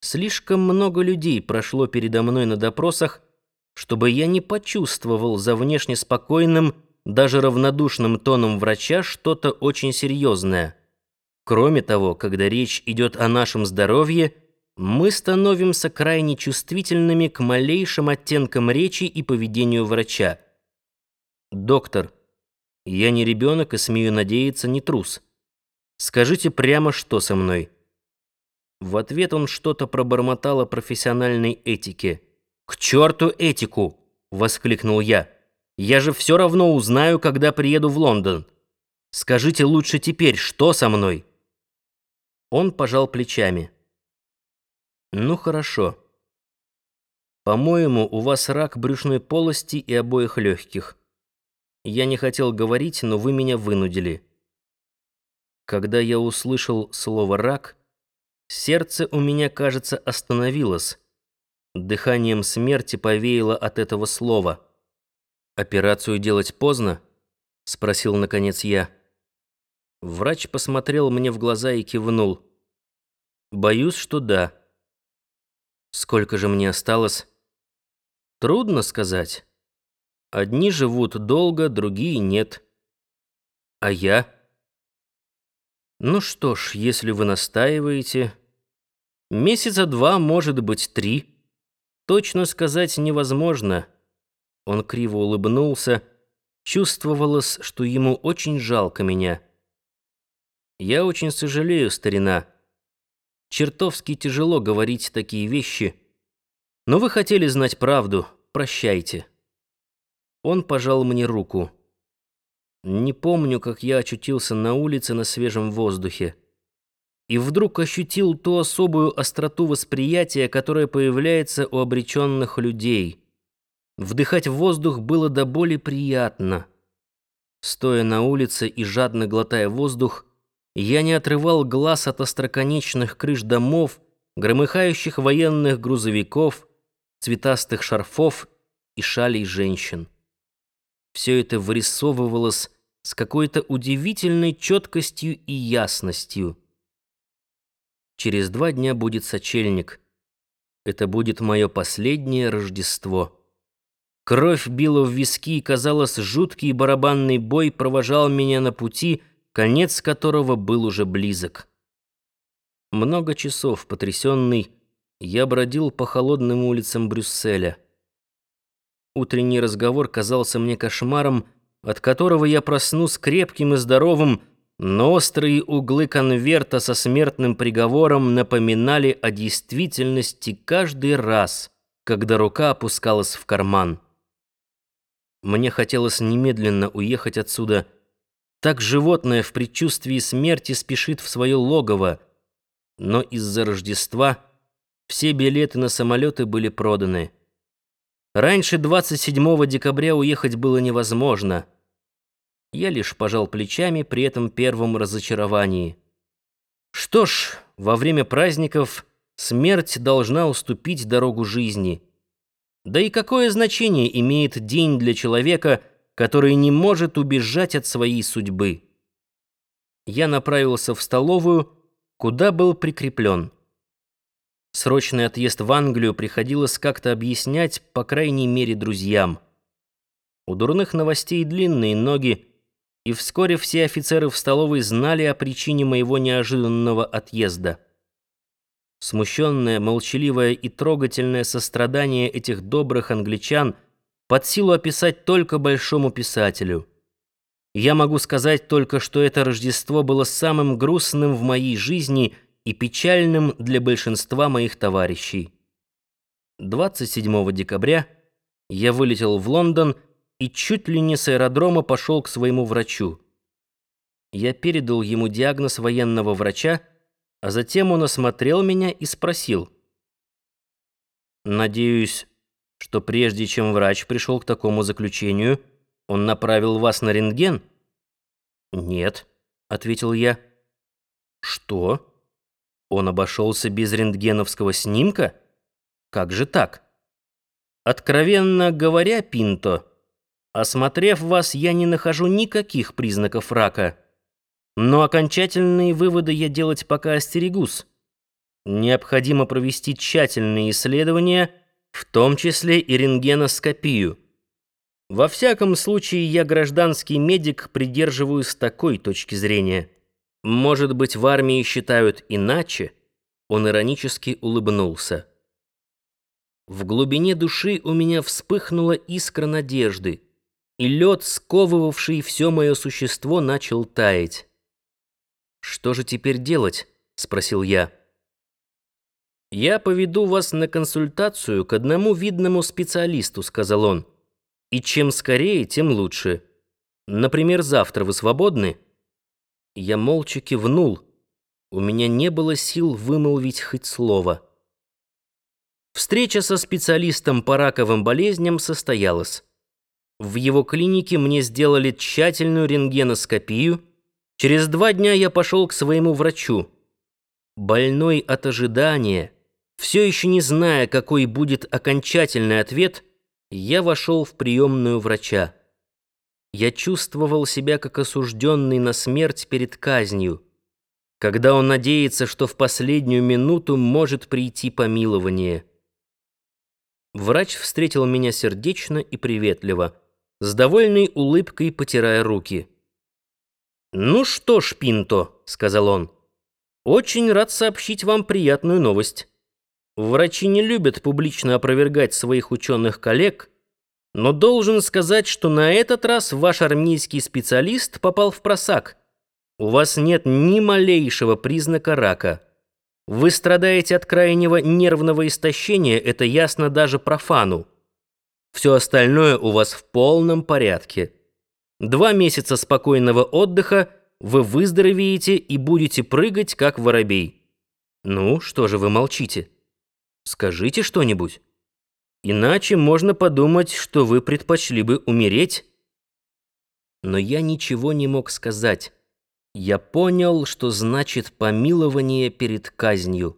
Слишком много людей прошло передо мной на допросах, чтобы я не почувствовал за внешне спокойным, даже равнодушным тоном врача что-то очень серьезное. Кроме того, когда речь идет о нашем здоровье, мы становимся крайне чувствительными к малейшим оттенкам речи и поведению врача. Доктор, я не ребенок и смею надеяться, не трус. Скажите прямо, что со мной. В ответ он что-то пробормотал о профессиональной этике. «К черту этику!» — воскликнул я. «Я же все равно узнаю, когда приеду в Лондон. Скажите лучше теперь, что со мной?» Он пожал плечами. «Ну хорошо. По-моему, у вас рак брюшной полости и обоих легких. Я не хотел говорить, но вы меня вынудили». Когда я услышал слово «рак», Сердце у меня, кажется, остановилось. Дыханием смерти повеяло от этого слова. «Операцию делать поздно?» — спросил, наконец, я. Врач посмотрел мне в глаза и кивнул. «Боюсь, что да». «Сколько же мне осталось?» «Трудно сказать. Одни живут долго, другие нет. А я?» Ну что ж, если вы настаиваете, месяца два, может быть, три. Точно сказать невозможно. Он криво улыбнулся. Чувствовалось, что ему очень жалко меня. Я очень сожалею, старина. Чертовски тяжело говорить такие вещи. Но вы хотели знать правду. Прощайте. Он пожал мне руку. Не помню, как я очутился на улице на свежем воздухе. И вдруг ощутил ту особую остроту восприятия, которая появляется у обреченных людей. Вдыхать воздух было до боли приятно. Стоя на улице и жадно глотая воздух, я не отрывал глаз от остроконечных крыш домов, громыхающих военных грузовиков, цветастых шарфов и шалей женщин. Все это вырисовывалось с какой-то удивительной четкостью и ясностью. Через два дня будет сочельник. Это будет мое последнее Рождество. Кровь била в виски, и, казалось, жуткий барабанный бой провожал меня на пути, конец которого был уже близок. Много часов, потрясенный, я бродил по холодным улицам Брюсселя. Утренний разговор казался мне кошмаром, от которого я проснусь крепким и здоровым, но острые углы конверта со смертным приговором напоминали о действительности каждый раз, когда рука опускалась в карман. Мне хотелось немедленно уехать отсюда. Так животное в предчувствии смерти спешит в свое логово. Но из-за Рождества все билеты на самолеты были проданы. Раньше 27 декабря уехать было невозможно. Я лишь пожал плечами при этом первом разочаровании. Что ж, во время праздников смерть должна уступить дорогу жизни. Да и какое значение имеет день для человека, который не может убежать от своей судьбы? Я направился в столовую, куда был прикреплен. Срочный отъезд в Англию приходилось как-то объяснять, по крайней мере, друзьям. У дурных новостей длинные ноги, и вскоре все офицеры в столовой знали о причине моего неожиданного отъезда. Смущенное, молчаливое и трогательное сострадание этих добрых англичан под силу описать только большому писателю. Я могу сказать только, что это Рождество было самым грустным в моей жизни – и печальным для большинства моих товарищей. 27 декабря я вылетел в Лондон и чуть ли не с аэродрома пошел к своему врачу. Я передал ему диагноз военного врача, а затем он осмотрел меня и спросил. «Надеюсь, что прежде чем врач пришел к такому заключению, он направил вас на рентген?» «Нет», — ответил я. «Что?» Он обошелся без рентгеновского снимка? Как же так? Откровенно говоря, Пинто, осмотрев вас, я не нахожу никаких признаков рака. Но окончательные выводы я делать пока остерегусь. Необходимо провести тщательные исследования, в том числе и рентгеноскопию. Во всяком случае, я гражданский медик, придерживаюсь такой точки зрения. Может быть, в армии считают иначе? Он иронически улыбнулся. В глубине души у меня вспыхнула искра надежды, и лед, сковывавший все мое существо, начал таять. «Что же теперь делать?» — спросил я. «Я поведу вас на консультацию к одному видному специалисту», — сказал он. «И чем скорее, тем лучше. Например, завтра вы свободны?» Я молча кивнул. У меня не было сил вымолвить хоть слово. Встреча со специалистом по раковым болезням состоялась. В его клинике мне сделали тщательную рентгеноскопию. Через два дня я пошел к своему врачу. Больной от ожидания, все еще не зная, какой будет окончательный ответ, я вошел в приемную врача. Я чувствовал себя как осужденный на смерть перед казнью, когда он надеется, что в последнюю минуту может прийти помилование. Врач встретил меня сердечно и приветливо, с довольной улыбкой потирая руки. «Ну что ж, Пинто», — сказал он, — «очень рад сообщить вам приятную новость. Врачи не любят публично опровергать своих ученых коллег, но должен сказать, что на этот раз ваш армейский специалист попал в просак. У вас нет ни малейшего признака рака». Вы страдаете от крайнего нервного истощения, это ясно даже профану. Все остальное у вас в полном порядке. Два месяца спокойного отдыха, вы выздоровеете и будете прыгать, как воробей. Ну, что же вы молчите? Скажите что-нибудь. Иначе можно подумать, что вы предпочли бы умереть. Но я ничего не мог сказать. Я понял, что значит помилование перед казнью.